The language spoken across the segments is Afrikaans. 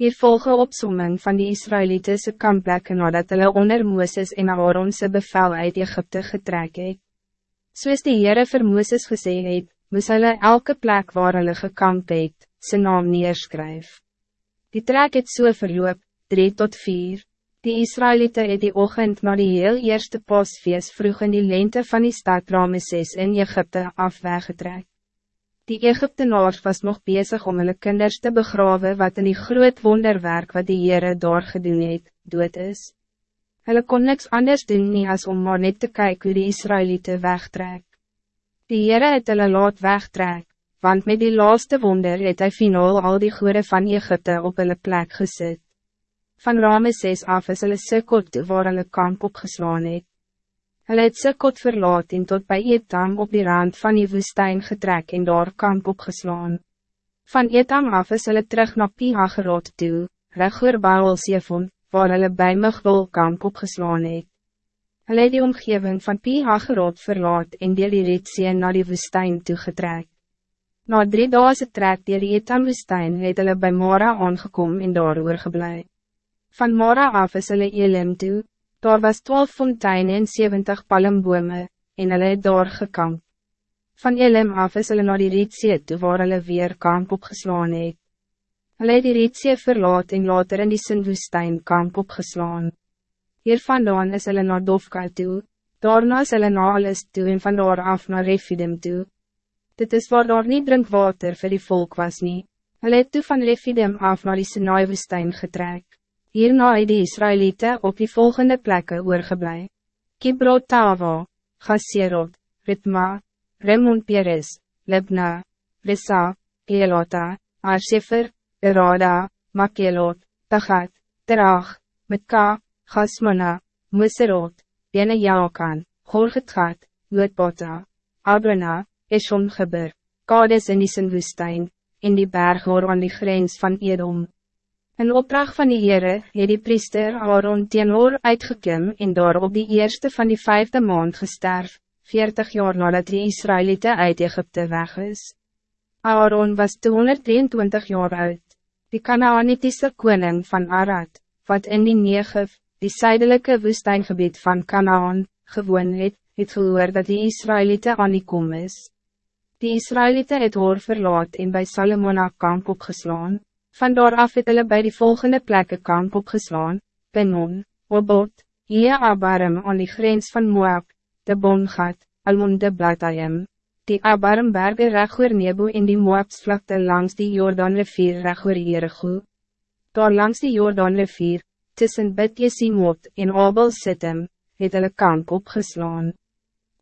Hier volgen opsomming van die Israëlitische kampplekke nadat hulle onder Mooses en Aaronse bevel uit Egypte getrek het. Soos die Heere vir Mooses gesê het, moes hulle elke plek waar hulle gekamp het, sy naam neerskryf. Die trek het so verloop, 3 tot 4. Die Israëlieten het die ochtend na die heel eerste pasfeest vroeg in die lente van die stad Rameses in Egypte af weggetrek. Die Egyptenaars was nog bezig om hulle kinders te begraven wat in die groot wonderwerk wat die Heere daar gedoen het, dood is. Hulle kon niks anders doen nie as om maar net te kijken hoe die Israëlieten wegtrek. Die Heere het hulle laat wegtrek, want met die laaste wonder het hy finaal al die goede van Egypte op hulle plek gezet. Van Rameses af is hulle sikot waar hulle kamp opgeslaan het. Hulle het Sikot verlaat en tot bij Etam op die rand van die woestijn getrek en daar kamp opgeslaan. Van Etam af is hulle terug na Pihagerot toe, reg oor Baal Sefon, waar hulle by Migwil kamp opgeslaan het. Hulle het die omgeving van Pihagerot verlaat en deel die Ritsee na die woestijn toegetrek. Na drie dagen trek dier die Etam woestijn het hulle by Mara aangekom en daar oorgeblij. Van Mara af is hulle Elim toe, Daar was twaalf fonteinen en 70 palmbome, en hulle het daar gekamp. Van Elim af is hulle na die Rietzee toe waar hulle weer kamp opgeslaan het. Hulle het die Rietzee verlaat en later in die Sinwoestijn kamp opgeslaan. Hier vandaan is hulle na Dofka toe, daarna is hulle na alles toe en van daar af na Refidim toe. Dit is waar daar nie drinkwater vir die volk was nie. Hulle het toe van Refidim af na die Sinai-woestijn getrek. Hierna het die Israëlieten op die volgende plekken oorgeblij. Kibrot Tava, Gaserot, Ritma, Remon Peres, Libna, Rissa, Elota, Arsefer, Erada, Makelot, Tagat, Terach, Metka, Gasmana, Muserot, Bene Jaokan, Gorgetgat, Goedbota, Abrana, Eshongeber, Kades in die woestijn, in die berg aan die grens van Edom. In opdracht van die Heere het die priester Aaron teenoor uitgekim en daar op die eerste van die vijfde maand gesterf, 40 jaar nadat die Israëlieten uit Egypte weg is. Aaron was 223 jaar oud. Die Canaanitische koning van Arad, wat in die Negev, die zuidelijke woestijngebied van Canaan, gewoon het, het gehoor dat die Israëlieten aan die kom is. Die Israëlieten het hoor verlaat en bij Salomona kamp opgeslaan. Vandaar af het hulle by die volgende plekken kamp opgeslaan, Penon, Obot, Ie Abarim aan die grens van Moab, de Bongat, Almonde Blatayim, die Abarim berge regoor Nebo in die Moabs vlakte langs die Jordaanrivier regoor Jericho. Daar langs die Jordaanrivier, tussen Bet Jesimot en Abel Sittim, het hulle kamp opgeslaan.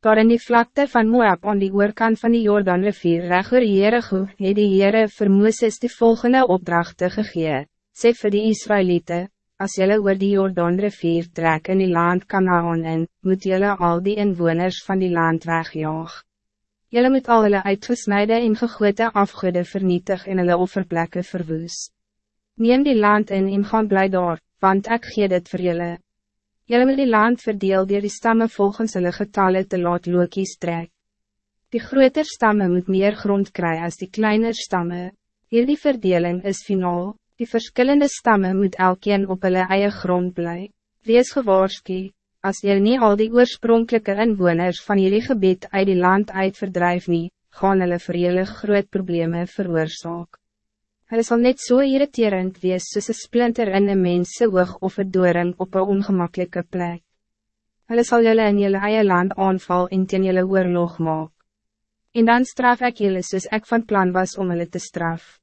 Daar in die vlakte van Moab aan die oorkant van die Jordaan rivier reg oor Jericho, het die Heere vir Mooses die volgende opdrachten gegee, sê vir die Israëlieten, as jylle oor die Jordaan rivier trek in die land Kanaan in, moet jylle al die inwoners van die land wegjaag. Jylle moet al hulle uitgesnijde en gegote afgoede vernietig en hulle offerplekke verwoes. Neem die land in en gaan bly daar, want ek gee dit vir jylle. Jylle moet die land verdeel door die stammen volgens hulle getalle te laat lookies trek. Die groter stammen moet meer grond krijgen als die kleiner stammen. Hierdie verdeling is finaal, die verschillende stammen moet elkeen op hulle eie grond bly. Wees gewaarski, as jy nie al die oorspronkelijke inwoners van jullie gebied uit die land uit verdrijf nie, gaan hulle vir jylle groot probleme veroorzaak. Hij zal net so irriterend wees soos een splinter in een mense oog of een doring op een ongemakkelijke plek. Hij zal jullie in jullie eie land aanval en teen jullie oorlog maak. En dan straf ik jullie soos ek van plan was om jullie te straf.